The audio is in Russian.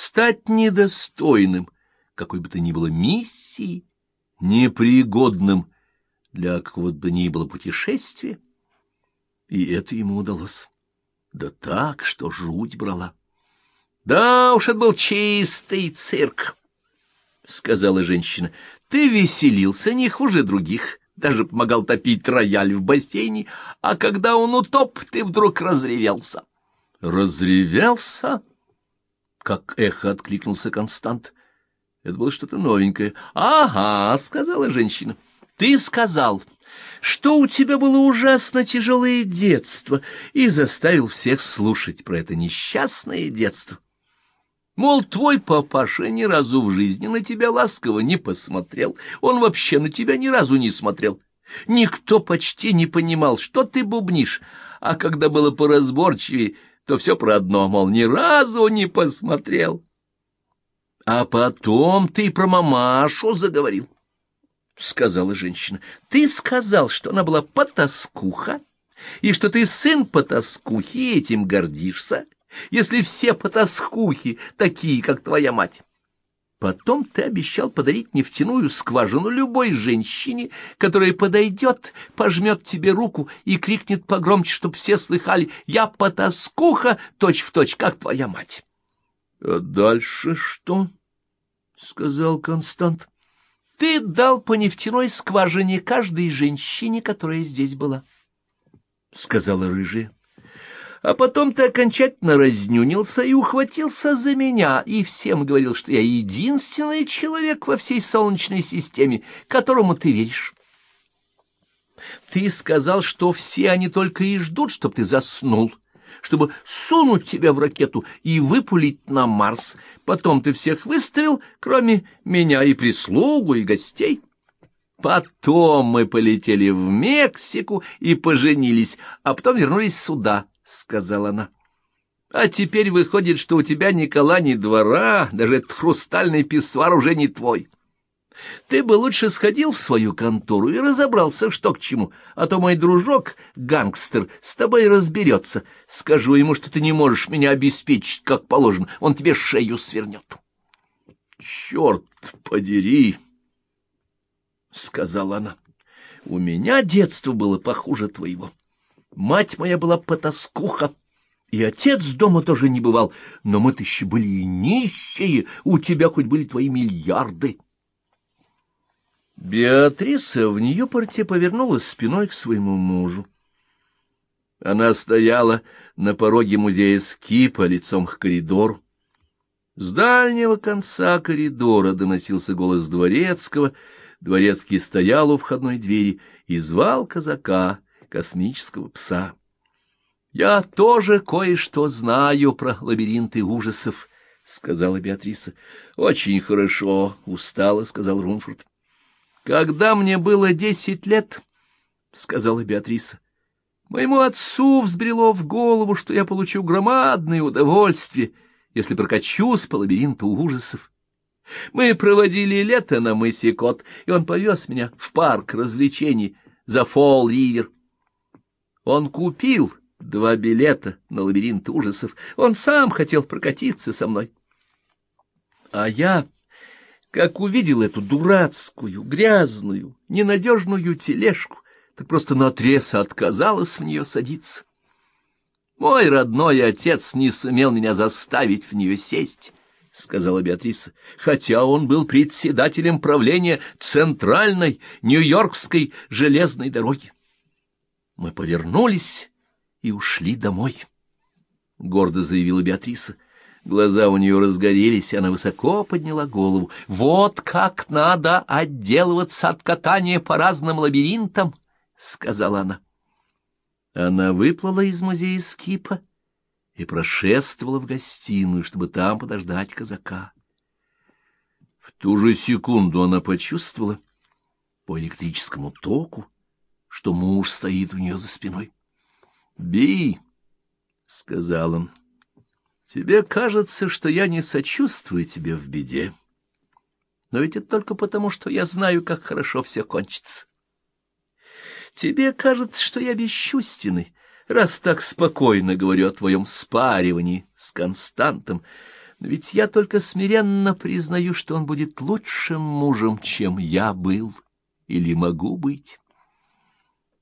стать недостойным какой бы то ни было миссии, непригодным для какого бы ни было путешествия. И это ему удалось. Да так, что жуть брала. — Да уж, это был чистый цирк, — сказала женщина. — Ты веселился не хуже других, даже помогал топить рояль в бассейне, а когда он утоп, ты вдруг разревелся. — Разревелся? — как эхо откликнулся Констант. Это было что-то новенькое. — Ага, — сказала женщина. — Ты сказал, что у тебя было ужасно тяжелое детство, и заставил всех слушать про это несчастное детство. Мол, твой папаша ни разу в жизни на тебя ласково не посмотрел, он вообще на тебя ни разу не смотрел. Никто почти не понимал, что ты бубнишь, а когда было поразборчивее, то все про одно, мол, ни разу не посмотрел. А потом ты про мамашу заговорил. — сказала женщина. — Ты сказал, что она была потаскуха, и что ты сын потаскухи, и этим гордишься, если все потаскухи такие, как твоя мать. Потом ты обещал подарить нефтяную скважину любой женщине, которая подойдет, пожмет тебе руку и крикнет погромче, чтоб все слыхали «Я потаскуха, точь-в-точь, точь, как твоя мать». — А дальше что? — сказал Констант. — Ты дал по нефтяной скважине каждой женщине, которая здесь была, — сказала рыжая. А потом ты окончательно разнюнился и ухватился за меня, и всем говорил, что я единственный человек во всей Солнечной системе, которому ты веришь. Ты сказал, что все они только и ждут, чтоб ты заснул, чтобы сунуть тебя в ракету и выпулить на Марс. Потом ты всех выставил, кроме меня и прислугу, и гостей. Потом мы полетели в Мексику и поженились, а потом вернулись сюда, — сказала она. — А теперь выходит, что у тебя ни кола, ни двора, даже этот хрустальный писсуар уже не твой. — ты бы лучше сходил в свою контору и разобрался, что к чему, а то мой дружок, гангстер, с тобой разберется. Скажу ему, что ты не можешь меня обеспечить, как положено, он тебе шею свернет. — Черт подери! — сказала она. — У меня детство было похуже твоего. Мать моя была потаскуха, и отец дома тоже не бывал, но мы-то еще были и нищие, у тебя хоть были твои миллиарды. — Беатриса в Ньюпорте повернулась спиной к своему мужу. Она стояла на пороге музея Скипа лицом к коридору. С дальнего конца коридора доносился голос дворецкого. Дворецкий стоял у входной двери и звал казака, космического пса. — Я тоже кое-что знаю про лабиринты ужасов, — сказала Беатриса. — Очень хорошо, — устало сказал Румфорд. Когда мне было десять лет, — сказала Беатриса, — моему отцу взбрело в голову, что я получу громадное удовольствие, если прокачусь по лабиринту ужасов. Мы проводили лето на мысе Кот, и он повез меня в парк развлечений за Фолл-Ривер. Он купил два билета на лабиринт ужасов. Он сам хотел прокатиться со мной. А я как увидел эту дурацкую, грязную, ненадежную тележку, так просто наотрез отказалась в нее садиться. Мой родной отец не сумел меня заставить в нее сесть, — сказала Беатриса, — хотя он был председателем правления Центральной Нью-Йоркской железной дороги. Мы повернулись и ушли домой, — гордо заявила Беатриса. Глаза у нее разгорелись, и она высоко подняла голову. «Вот как надо отделываться от катания по разным лабиринтам!» — сказала она. Она выплыла из музея Скипа и прошествовала в гостиную, чтобы там подождать казака. В ту же секунду она почувствовала по электрическому току, что муж стоит у нее за спиной. «Би!» — сказал он. Тебе кажется, что я не сочувствую тебе в беде. Но ведь это только потому, что я знаю, как хорошо все кончится. Тебе кажется, что я бесчувственный, раз так спокойно говорю о твоем спаривании с Константом. Но ведь я только смиренно признаю, что он будет лучшим мужем, чем я был или могу быть.